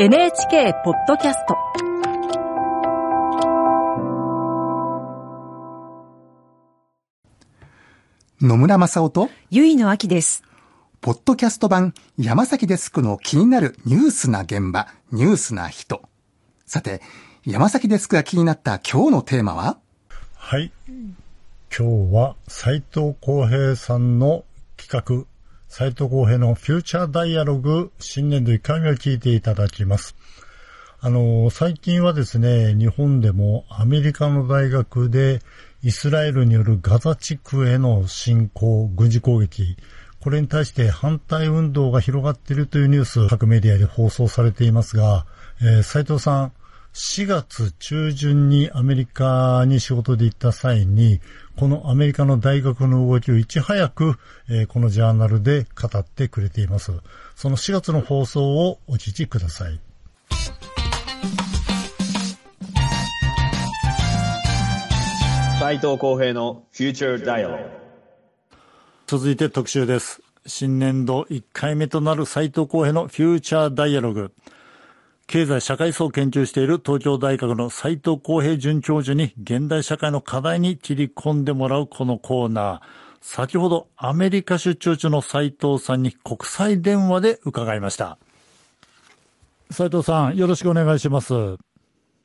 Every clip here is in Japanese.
NHK ポッドキャスト野村正夫とゆいのあきです。ポッドキャスト版山崎デスクの気になるニュースな現場、ニュースな人。さて、山崎デスクが気になった今日のテーマは？はい。今日は斉藤浩平さんの企画、斉藤浩平のフューチャーダイアログ新年度1回目を聞いていただきます。あの、最近はですね、日本でもアメリカの大学でイスラエルによるガザ地区への侵攻、軍事攻撃、これに対して反対運動が広がっているというニュース、各メディアで放送されていますが、えー斉藤さん、4月中旬にアメリカに仕事で行った際に、このアメリカの大学の動きをいち早く、えーこのジャーナルで語ってくれています。その4月の放送をお聞きください。斉藤浩平のフューチャーダイアログ続いて特集です。新年度1回目となる斉藤浩平のフュ経済社会層を研究している東京大学の斉藤浩平准教授に現代社会の課題に切り込んでもらうこのコーナー。先ほどアメリカ出張中の斉藤さんに国際電話で伺いました。斉藤さん、よろしくお願いします。よ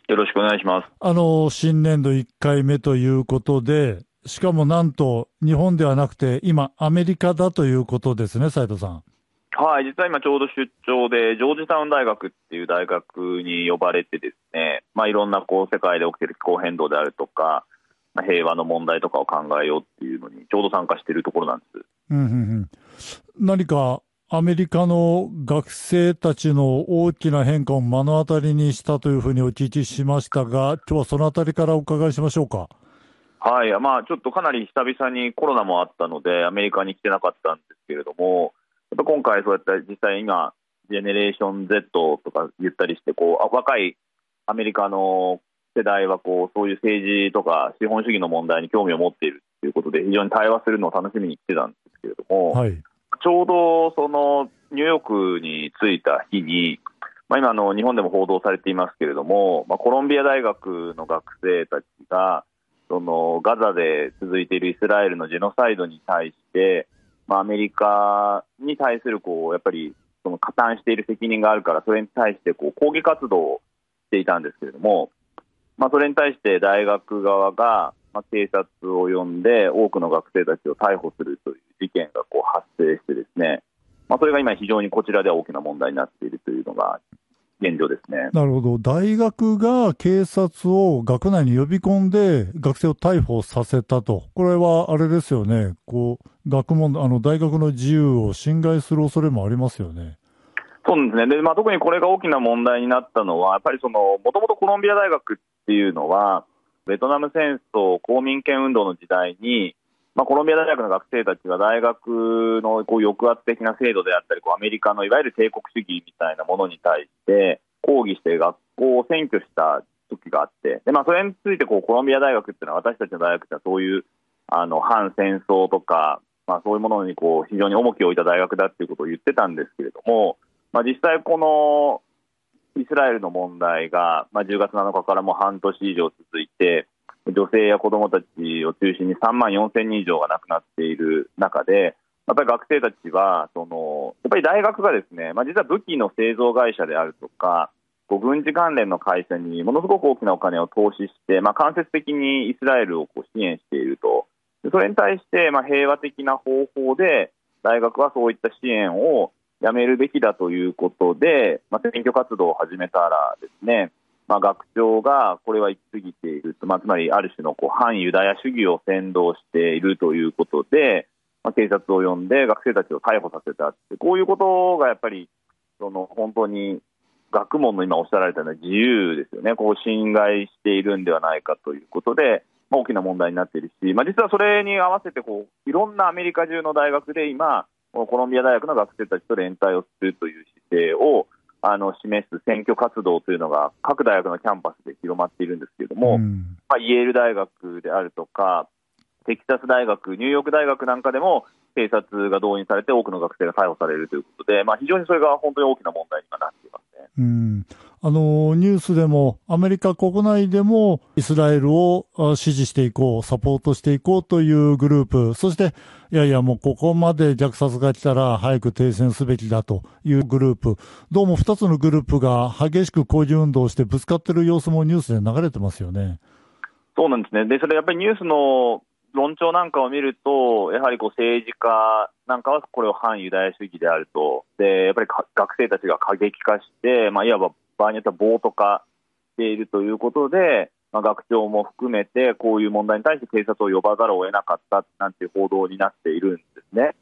ろしくお願いします。あの、新年度1回目ということで、しかもなんと日本ではなくて今アメリカだということですね、斉藤さん。はい、実は今ちょうど出張で、ジョージタウン大学っていう大学に呼ばれてですね、まあいろんなこう世界で起きている気候変動であるとか、まあ、平和の問題とかを考えようっていうのにちょうど参加しているところなんです。うんうんうん、何かアメリカの学生たちの大きな変化を目の当たりにしたというふうにお聞きしましたが、今日はそのあたりからお伺いしましょうか。はい、まあちょっとかなり久々にコロナもあったので、アメリカに来てなかったんですけれども、やっぱ今回そうやって実際今、ジェネレーション Z とか言ったりして、こうあ若いアメリカの世代はこうそういう政治とか資本主義の問題に興味を持っているということで、非常に対話するのを楽しみに来てたんですけれども、はい。ちょうどそのニューヨークに着いた日に、まあ、今あの、日本でも報道されていますけれども、まあ、コロンビア大学の学生たちが、そのガザで続いているイスラエルのジェノサイドに対して、まあ、アメリカに対するこうやっぱりその加担している責任があるから、それに対してこう抗議活動をしていたんですけれども、まあ、それに対して大学側が、まあ、警察を呼んで、多くの学生たちを逮捕するという事件がこう発生してですね、まあ、それが今、非常にこちらでは大きな問題になっているというのが現状ですね。なるほど。大学が警察を学内に呼び込んで学生を逮捕させたと。これはあれですよね。こう、学問、あの、大学の自由を侵害する恐れもありますよね。そうですね。で、まあ、特にこれが大きな問題になったのは、やっぱりその、もともとコロンビア大学っていうのは、ベトナム戦争、公民権運動の時代に、まあ、コロンビア大学の学生たちが大学のこう抑圧的な制度であったり、こうアメリカのいわゆる帝国主義みたいなものに対して抗議して学校を占拠した時があって、でまあ、それについてこうコロンビア大学っていうのは、私たちの大学ってのはそういうあの反戦争とか、まあ、そういうものにこう非常に重きを置いた大学だっていうことを言ってたんですけれども、まあ、実際、このイスラエルの問題が、まあ、10月7日からもう半年以上続いて、女性や子どもたちを中心に3万4000人以上が亡くなっている中で、やっぱり学生たちは、そのやっぱり大学がですね、まあ、実は武器の製造会社であるとか、こう軍事関連の会社にものすごく大きなお金を投資して、まあ、間接的にイスラエルをこう支援していると、それに対して、まあ、平和的な方法で、大学はそういった支援をやめるべきだということで、まあ、選挙活動を始めたらですね、まあ、学長がこれは行き過ぎている、まあ、つまりある種のこう反ユダヤ主義を扇動しているということで、まあ、警察を呼んで学生たちを逮捕させたって、こういうことがやっぱりその本当に学問の今おっしゃられたような自由ですよね、こう侵害しているんではないかということで、まあ、大きな問題になっているし、まあ、実はそれに合わせてこういろんなアメリカ中の大学で今、コロンビア大学の学生たちと連帯をするという姿勢をあの示す選挙活動というのが各大学のキャンパスで広まっているんですけれども、うん。まあ、イェール大学であるとか、テキサス大学、ニューヨーク大学なんかでも警察が動員されて多くの学生が逮捕されるということで、まあ、非常にそれが本当に大きな問題に今なっていますね。うんあのニュースでも、アメリカ国内でもイスラエルを支持していこう、サポートしていこうというグループ、そして、いやいや、もうここまで虐殺が来たら早く停戦すべきだというグループ、どうも2つのグループが激しく抗議運動をしてぶつかってる様子もニュースで流れてますよね。そうなんですね。で、それやっぱりニュースの論調なんかを見ると、やはりこう政治家なんかはこれを反ユダヤ主義であると、でやっぱり学生たちが過激化して、まあ、いわば場合によっては暴徒化しているということで、まあ、学長も含めて、こういう問題に対して警察を呼ばざるを得なかったなんていう報道になっているんですね。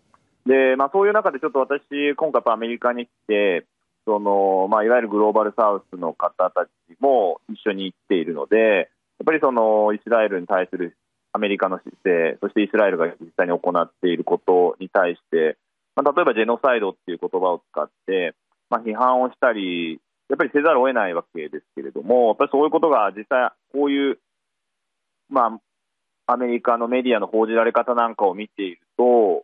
で、まあ、そういう中でちょっと私、今回アメリカに来て、そのまあ、いわゆるグローバルサウスの方たちも一緒に行っているので、やっぱりそのイスラエルに対するアメリカの姿勢、そしてイスラエルが実際に行っていることに対して、まあ、例えばジェノサイドっていう言葉を使って、まあ、批判をしたり、やっぱりせざるを得ないわけですけれども、やっぱりそういうことが実際、こういう、まあ、アメリカのメディアの報じられ方なんかを見ていると、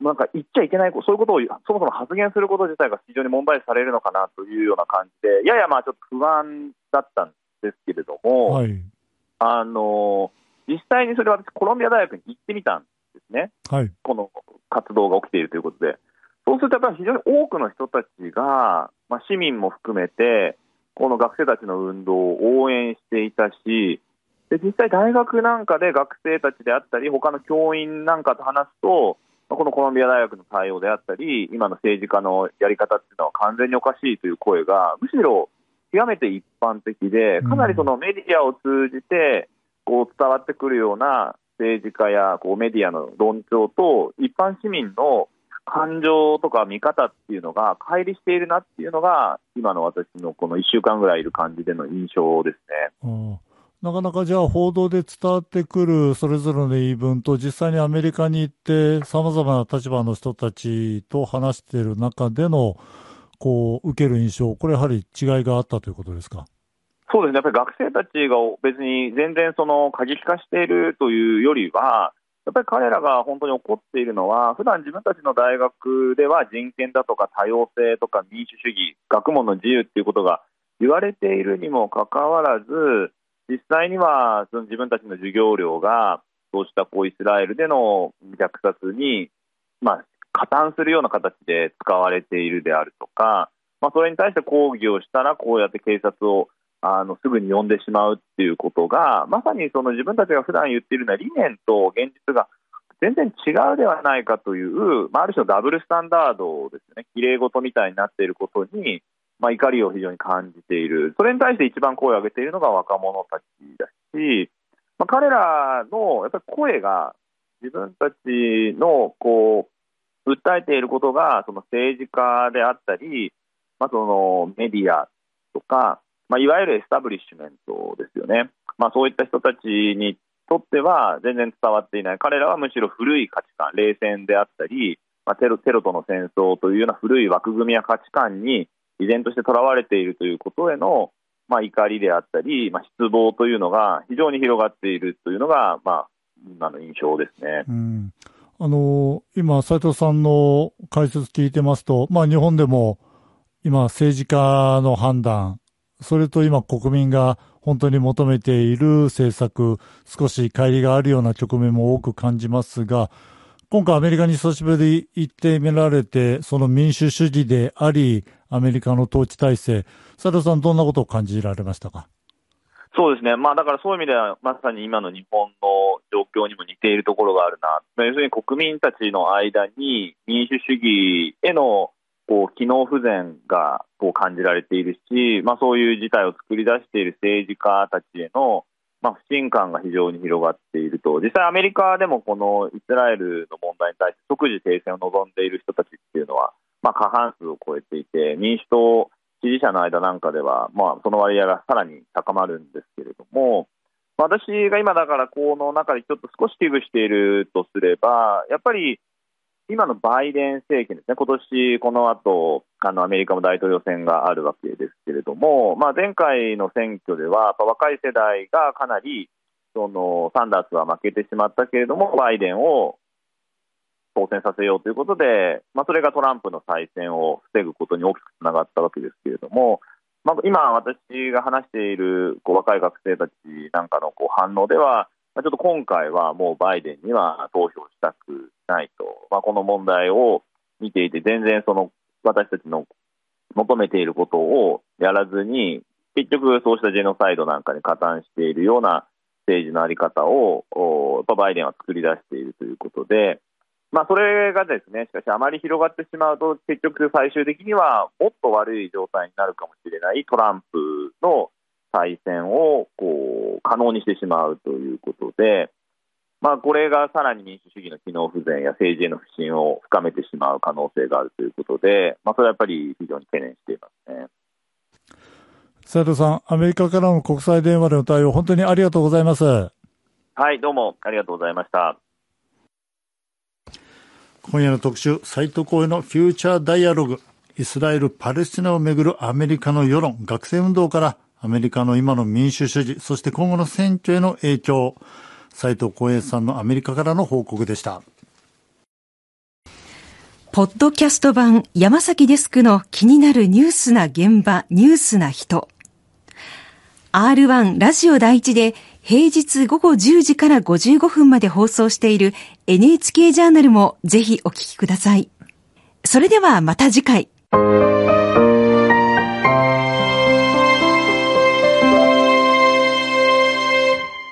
なんか言っちゃいけない、そういうことをそもそも発言すること自体が非常に問題視されるのかなというような感じで、ややまあちょっと不安だったんですけれども、はい、あの実際にそれは私、コロンビア大学に行ってみたんですね、はい、この活動が起きているということで。そうすると、やっぱり非常に多くの人たちが、まあ、市民も含めて、この学生たちの運動を応援していたし、で実際、大学なんかで学生たちであったり、他の教員なんかと話すと、このコロンビア大学の対応であったり、今の政治家のやり方っていうのは完全におかしいという声が、むしろ極めて一般的で、かなりそのメディアを通じてこう伝わってくるような政治家やこうメディアの論調と、一般市民の感情とか見方っていうのが乖離しているなっていうのが、今の私のこの1週間ぐらいいる感じでの印象ですね。なかなかじゃあ報道で伝わってくるそれぞれの言い分と実際にアメリカに行ってさまざまな立場の人たちと話している中でのこう受ける印象、これやはり違いがあったということですか？そうですね、やっぱり学生たちが別に全然その過激化しているというよりは、やっぱり彼らが本当に怒っているのは、普段自分たちの大学では人権だとか多様性とか民主主義、学問の自由っていうことが言われているにもかかわらず、実際にはその自分たちの授業料が、そうしたこうイスラエルでの虐殺に、まあ、加担するような形で使われているであるとか、まあ、それに対して抗議をしたら、こうやって警察をあのすぐに呼んでしまうっていうことが、まさにその自分たちが普段言っているような理念と現実が全然違うではないかという、まあ、ある種のダブルスタンダードですね、きれい事みたいになっていることに、まあ、怒りを非常に感じている、それに対して一番声を上げているのが若者たちだし、まあ、彼らのやっぱり声が自分たちのこう訴えていることがその政治家であったり、まあ、そのメディアとか、まあ、いわゆるエスタブリッシュメントですよね、まあ、そういった人たちにとっては全然伝わっていない、彼らはむしろ古い価値観、冷戦であったり、まあ、テロテロとの戦争というような古い枠組みや価値観に依然としてとらわれているということへの、まあ、怒りであったり、まあ、失望というのが非常に広がっているというのが、まあ、今の印象ですね。うん。あの今、斉藤さんの解説聞いてますと、まあ、日本でも今、政治家の判断、それと今国民が本当に求めている政策、少し乖離があるような局面も多く感じますが、今回アメリカに久しぶりに行ってみられて、その民主主義であり、アメリカの統治体制、佐藤さん、どんなことを感じられましたか？そうですね、まあ、だからそういう意味では、まさに今の日本の状況にも似ているところがあるな、要するに国民たちの間に民主主義へのこう機能不全がこう感じられているし、まあ、そういう事態を作り出している政治家たちへの、まあ、不信感が非常に広がっていると、実際、アメリカでもこのイスラエルの問題に対して即時停戦を望んでいる人たちっていうのは、まあ、過半数を超えていて、民主党支持者の間なんかでは、まあ、その割合がさらに高まるんですけれども、私が今だからこの中でちょっと少し危惧しているとすれば、やっぱり今のバイデン政権ですね、今年この後あのアメリカも大統領選があるわけですけれども、まあ、前回の選挙では、若い世代がかなりそのサンダースは負けてしまったけれども、バイデンを当選させようということで、まあ、それがトランプの再選を防ぐことに大きくつながったわけですけれども、まあ、今、私が話しているこう若い学生たちなんかのこう反応では、まあ、ちょっと今回はもうバイデンには投票したくないと、まあ、この問題を見ていて、全然その私たちの求めていることをやらずに、結局そうしたジェノサイドなんかに加担しているような政治のあり方を、やっぱバイデンは作り出しているということで、まあ、それがですね、しかしあまり広がってしまうと、結局最終的にはもっと悪い状態になるかもしれないトランプの再選をこう可能にしてしまうということで、まあ、これがさらに民主主義の機能不全や政治への不信を深めてしまう可能性があるということで、まあ、それはやっぱり非常に懸念していますね。斉藤さん、アメリカからの国際電話での対応、本当にありがとうございます。はい、どうもありがとうございました。今夜の特集、斎藤公平のフューチャーダイアログ。イスラエル・パレスチナをめぐるアメリカの世論、学生運動からアメリカの今の民主主義、そして今後の選挙への影響。斎藤浩平さんのアメリカからの報告でした。ポッドキャスト版山崎デスクの気になるニュースな現場、ニュースな人。R1 ラジオ第一で平日午後10時から55分まで放送している NHK ジャーナルもぜひお聞きください。それではまた次回。